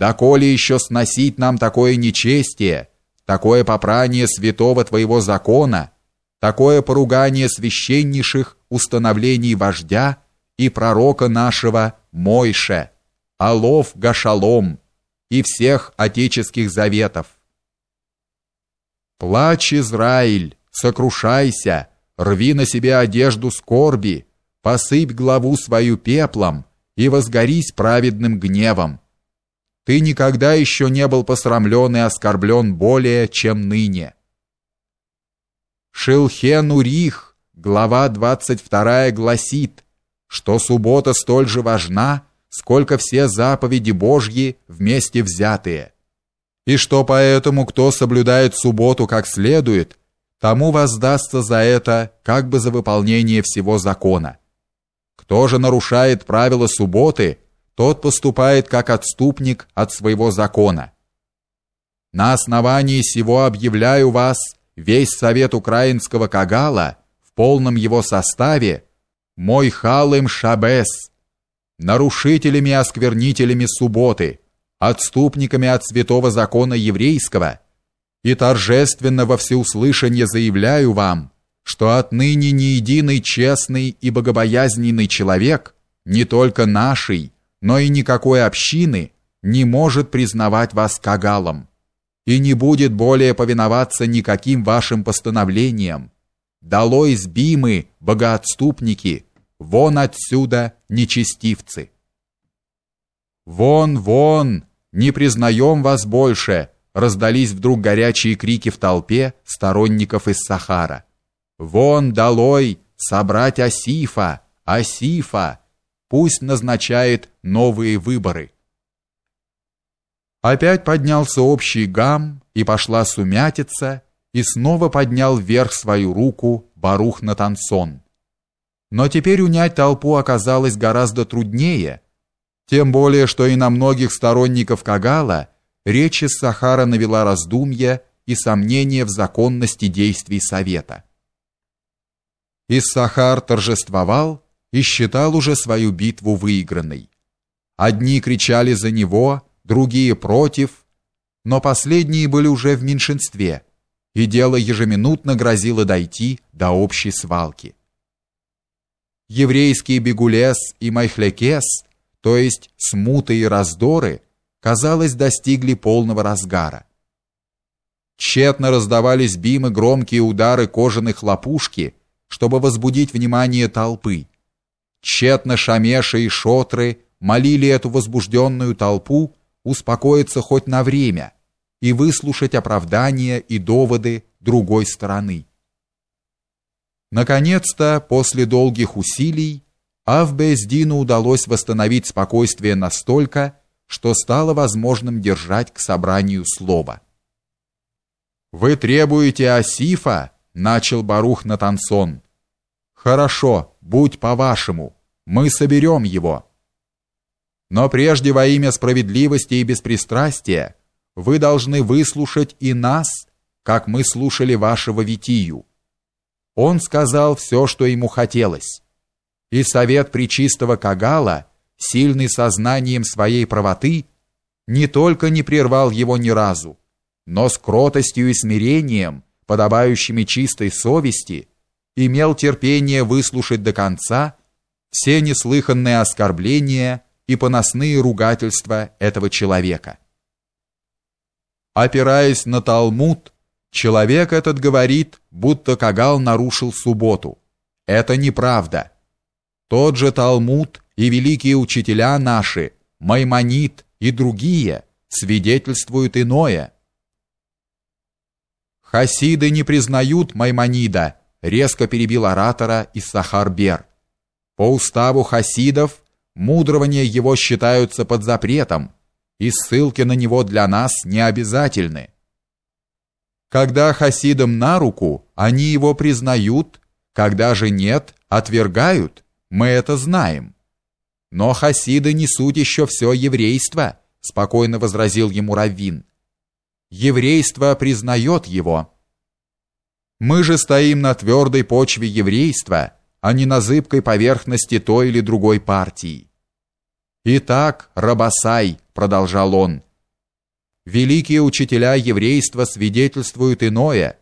доколе еще сносить нам такое нечестие, такое попрание святого твоего закона, такое поругание священнейших установлений вождя и пророка нашего Мойше, Алов Гашалом и всех отеческих заветов. Плачь, Израиль, сокрушайся, рви на себе одежду скорби, посыпь главу свою пеплом и возгорись праведным гневом. Ты никогда еще не был посрамлен и оскорблен более, чем ныне. Шилхен Урих, глава 22 гласит, что суббота столь же важна, сколько все заповеди Божьи вместе взятые, и что поэтому кто соблюдает субботу как следует, тому воздастся за это как бы за выполнение всего закона. Кто же нарушает правила субботы, тот поступает как отступник от своего закона. На основании сего объявляю вас весь совет украинского Кагала в полном его составе мой халым шабес, нарушителями и осквернителями субботы, отступниками от святого закона еврейского, и торжественно во всеуслышание заявляю вам, что отныне ни единый честный и богобоязненный человек, не только нашей, но и никакой общины, не может признавать вас кагалом и не будет более повиноваться никаким вашим постановлениям. Долой сбимы, богоотступники, вон отсюда, нечестивцы. Вон, вон, не признаем вас больше, раздались вдруг горячие крики в толпе сторонников из Сахара. Вон долой собрать Асифа, Асифа, пусть назначает новые выборы. Опять поднялся общий гам, и пошла сумятица, и снова поднял вверх свою руку Барух Натансон. Но теперь унять толпу оказалось гораздо труднее, тем более, что и на многих сторонников Кагала речь из Сахара навела раздумья и сомнения в законности действий Совета. Иссахар торжествовал и считал уже свою битву выигранной. Одни кричали за него, другие против, но последние были уже в меньшинстве, и дело ежеминутно грозило дойти до общей свалки. Еврейские бегулес и майхлекес, то есть смуты и раздоры, казалось, достигли полного разгара. Тщетно раздавались бимы громкие удары кожаной хлопушки, чтобы возбудить внимание толпы. Тщетно шамеши и шотры молили эту возбужденную толпу успокоиться хоть на время и выслушать оправдания и доводы другой стороны. Наконец-то, после долгих усилий, Авбездину удалось восстановить спокойствие настолько, что стало возможным держать к собранию слово. «Вы требуете Асифа?» начал Барух Натансон. Хорошо, будь по-вашему. Мы соберем его. Но прежде во имя справедливости и беспристрастия вы должны выслушать и нас, как мы слушали вашего Витию. Он сказал все, что ему хотелось. И совет причистого Кагала, сильный сознанием своей правоты, не только не прервал его ни разу, но с кротостью и смирением – подобающими чистой совести, имел терпение выслушать до конца все неслыханные оскорбления и поносные ругательства этого человека. Опираясь на Талмуд, человек этот говорит, будто Кагал нарушил субботу. Это неправда. Тот же Талмуд и великие учителя наши, Маймонид и другие, свидетельствуют иное – Хасиды не признают Маймонида, резко перебил оратора Иссахар-бер. По уставу хасидов мудрования его считаются под запретом, и ссылки на него для нас не обязательны. Когда хасидам на руку, они его признают, когда же нет, отвергают. Мы это знаем. Но хасиды несут еще все еврейство, спокойно возразил ему раввин еврейство признает его. Мы же стоим на твердой почве еврейства, а не на зыбкой поверхности той или другой партии. Итак, Рабасай, продолжал он, великие учителя еврейства свидетельствуют иное,